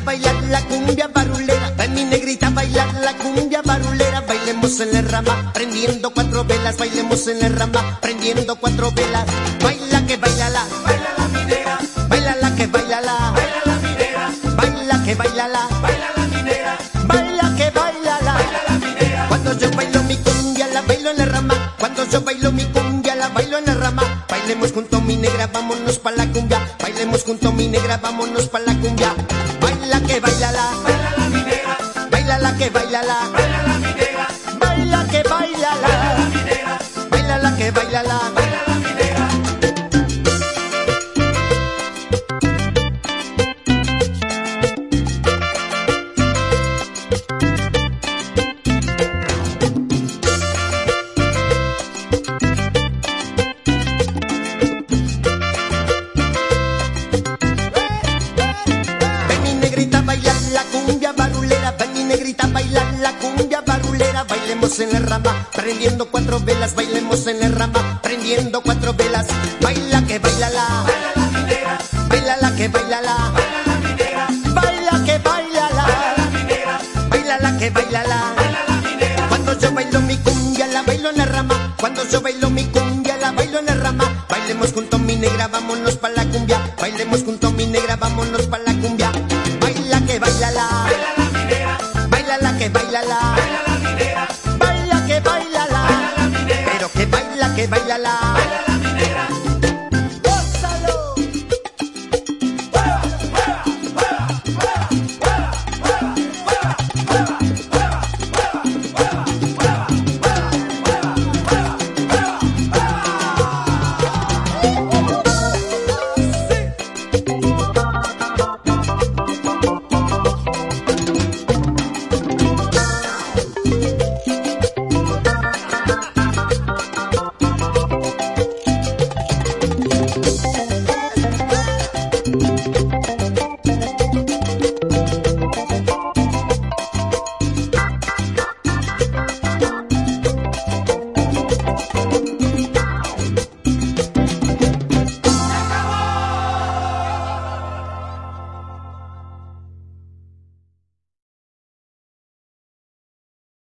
Bailar la cumbia barulera, ven mi negrita bailar la cumbia barulera, bailemos en la rama, prendiendo cuatro velas, bailemos en la rama, prendiendo cuatro velas, baila que baila la, baila la minera, baila la que baila la, baila la minera, baila que baila la, baila la minera, baila que baila la, baila la minera. Cuando yo bailo mi cumbia la bailo en la rama, cuando yo bailo mi cumbia la bailo en la rama, bailemos junto mi negra, vámonos pa la cumbia, bailemos junto mi negra, vámonos pa la cumbia, baila que baila la, baila la minera, baila la que baila la, baila la minera, baila que baila la, baila la minera, baila la que baila la, baila negrita bailar la cumbia barulera, bailemos en la rama, prendiendo cuatro velas, bailemos en la rama, prendiendo cuatro velas, baila que baila la, baila la baila la que baila la, baila que baila la, baila la que baila la. Cuando yo bailo mi cumbia la bailo en la rama, cuando yo bailo mi cumbia la bailo en la rama, bailemos junto mi negra, vámonos pa la cumbia, bailemos junto mi negra, vámonos pa la cumbia, baila la, minera, baila que baila la, baila la minera, pero que baila que baila la, baila Thank